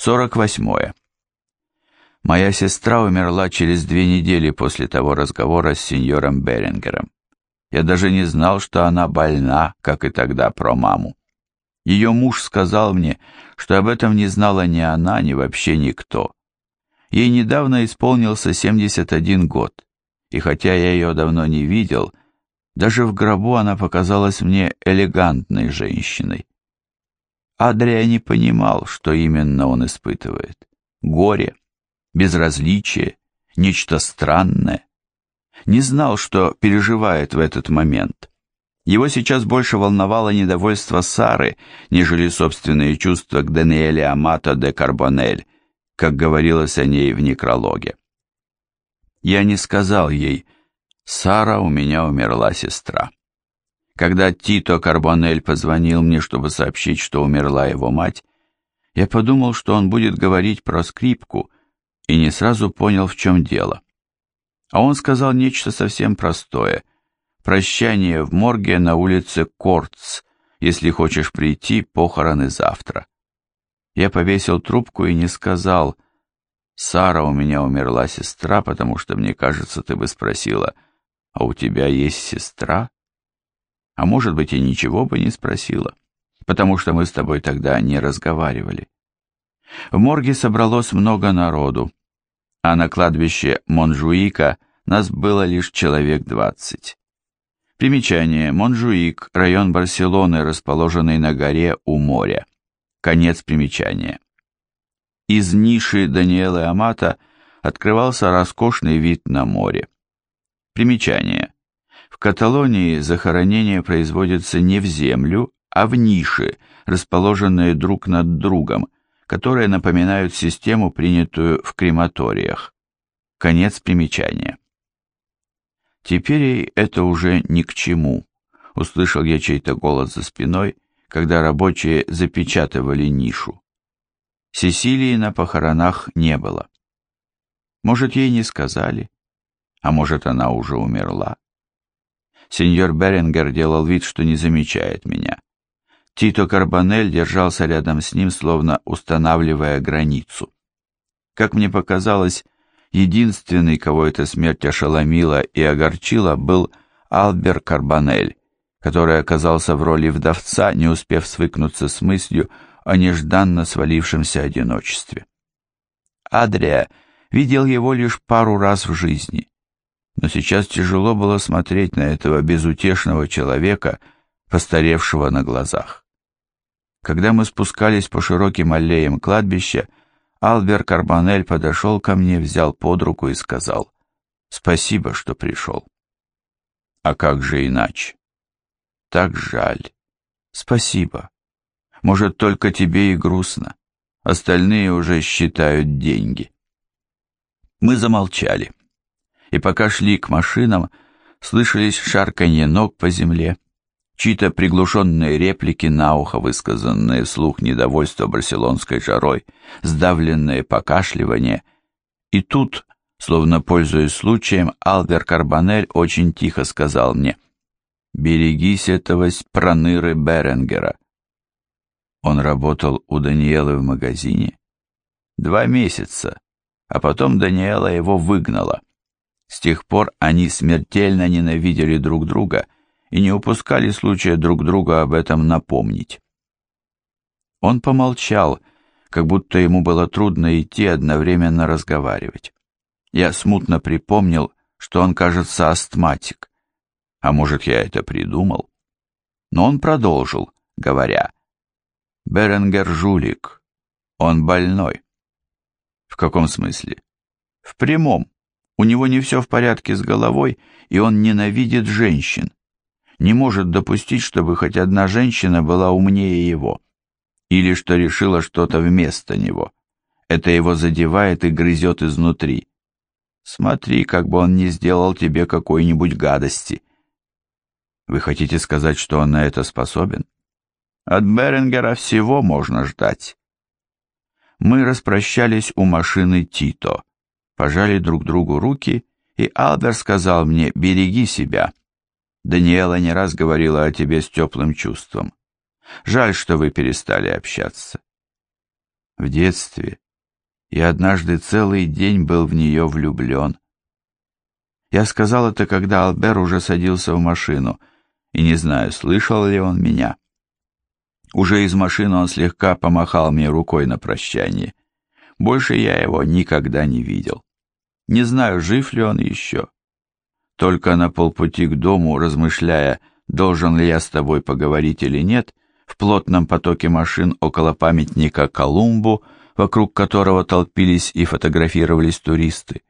48. Моя сестра умерла через две недели после того разговора с сеньором Берингером. Я даже не знал, что она больна, как и тогда про маму. Ее муж сказал мне, что об этом не знала ни она, ни вообще никто. Ей недавно исполнился 71 год, и хотя я ее давно не видел, даже в гробу она показалась мне элегантной женщиной. Адрия не понимал, что именно он испытывает. Горе, безразличие, нечто странное. Не знал, что переживает в этот момент. Его сейчас больше волновало недовольство Сары, нежели собственные чувства к Даниэле Амато де Карбонель, как говорилось о ней в некрологе. Я не сказал ей, «Сара, у меня умерла сестра». Когда Тито Карбонель позвонил мне, чтобы сообщить, что умерла его мать, я подумал, что он будет говорить про скрипку, и не сразу понял, в чем дело. А он сказал нечто совсем простое. «Прощание в морге на улице Кортс, если хочешь прийти, похороны завтра». Я повесил трубку и не сказал, «Сара, у меня умерла сестра, потому что, мне кажется, ты бы спросила, а у тебя есть сестра?» А может быть, и ничего бы не спросила, потому что мы с тобой тогда не разговаривали. В морге собралось много народу, а на кладбище Монжуика нас было лишь человек двадцать. Примечание. Монжуик – район Барселоны, расположенный на горе у моря. Конец примечания. Из ниши Даниэлы Амата открывался роскошный вид на море. Примечание. В Каталонии захоронение производится не в землю, а в ниши, расположенные друг над другом, которые напоминают систему, принятую в крематориях. Конец примечания. Теперь это уже ни к чему, услышал я чей-то голос за спиной, когда рабочие запечатывали нишу. Сесилии на похоронах не было. Может, ей не сказали, а может, она уже умерла. Сеньор Берингер делал вид, что не замечает меня. Тито Карбонель держался рядом с ним, словно устанавливая границу. Как мне показалось, единственный, кого эта смерть ошеломила и огорчила, был Албер Карбонель, который оказался в роли вдовца, не успев свыкнуться с мыслью о нежданно свалившемся одиночестве. Адрия видел его лишь пару раз в жизни но сейчас тяжело было смотреть на этого безутешного человека, постаревшего на глазах. Когда мы спускались по широким аллеям кладбища, Албер Карбонель подошел ко мне, взял под руку и сказал «Спасибо, что пришел». «А как же иначе?» «Так жаль. Спасибо. Может, только тебе и грустно. Остальные уже считают деньги». Мы замолчали и пока шли к машинам, слышались шарканье ног по земле, чьи-то приглушенные реплики на ухо, высказанные вслух недовольство барселонской жарой, сдавленное покашливание. И тут, словно пользуясь случаем, Албер Карбонель очень тихо сказал мне «Берегись этого проныры Беренгера». Он работал у Даниэлы в магазине. Два месяца, а потом Даниэла его выгнала. С тех пор они смертельно ненавидели друг друга и не упускали случая друг друга об этом напомнить. Он помолчал, как будто ему было трудно идти одновременно разговаривать. Я смутно припомнил, что он, кажется, астматик. А может, я это придумал? Но он продолжил, говоря, «Беренгер жулик, он больной». В каком смысле? В прямом. У него не все в порядке с головой, и он ненавидит женщин. Не может допустить, чтобы хоть одна женщина была умнее его. Или что решила что-то вместо него. Это его задевает и грызет изнутри. Смотри, как бы он не сделал тебе какой-нибудь гадости. Вы хотите сказать, что он на это способен? От Берингера всего можно ждать. Мы распрощались у машины Тито пожали друг другу руки, и Албер сказал мне «береги себя». Даниэла не раз говорила о тебе с теплым чувством. Жаль, что вы перестали общаться. В детстве я однажды целый день был в нее влюблен. Я сказал это, когда Албер уже садился в машину, и не знаю, слышал ли он меня. Уже из машины он слегка помахал мне рукой на прощание. Больше я его никогда не видел. Не знаю, жив ли он еще. Только на полпути к дому, размышляя, должен ли я с тобой поговорить или нет, в плотном потоке машин около памятника Колумбу, вокруг которого толпились и фотографировались туристы,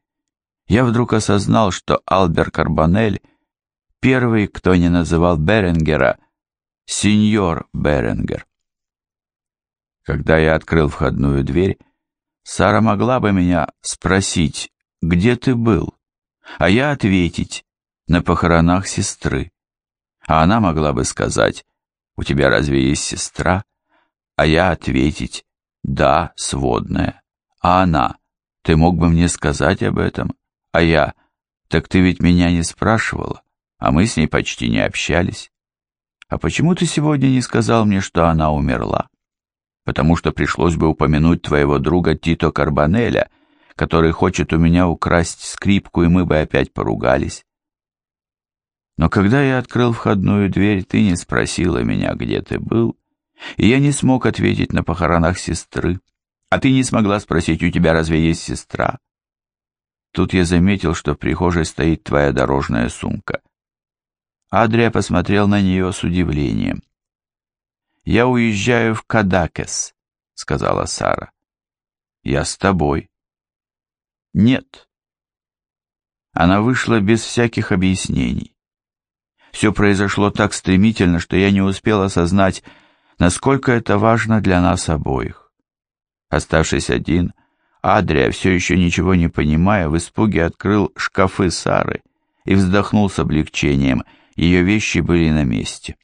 я вдруг осознал, что Албер Карбонель — первый, кто не называл Беренгера сеньор Беренгер. Когда я открыл входную дверь, Сара могла бы меня спросить, где ты был, а я ответить, на похоронах сестры. А она могла бы сказать, у тебя разве есть сестра? А я ответить, да, сводная. А она, ты мог бы мне сказать об этом? А я, так ты ведь меня не спрашивала, а мы с ней почти не общались. А почему ты сегодня не сказал мне, что она умерла? Потому что пришлось бы упомянуть твоего друга Тито Карбанеля, который хочет у меня украсть скрипку, и мы бы опять поругались. Но когда я открыл входную дверь, ты не спросила меня, где ты был, и я не смог ответить на похоронах сестры, а ты не смогла спросить, у тебя разве есть сестра? Тут я заметил, что в прихожей стоит твоя дорожная сумка. Адрия посмотрел на нее с удивлением. «Я уезжаю в Кадакес», — сказала Сара. «Я с тобой». «Нет». Она вышла без всяких объяснений. Все произошло так стремительно, что я не успел осознать, насколько это важно для нас обоих. Оставшись один, Адрия, все еще ничего не понимая, в испуге открыл шкафы Сары и вздохнул с облегчением. Ее вещи были на месте.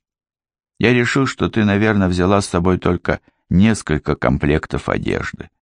Я решил, что ты, наверное, взяла с собой только несколько комплектов одежды.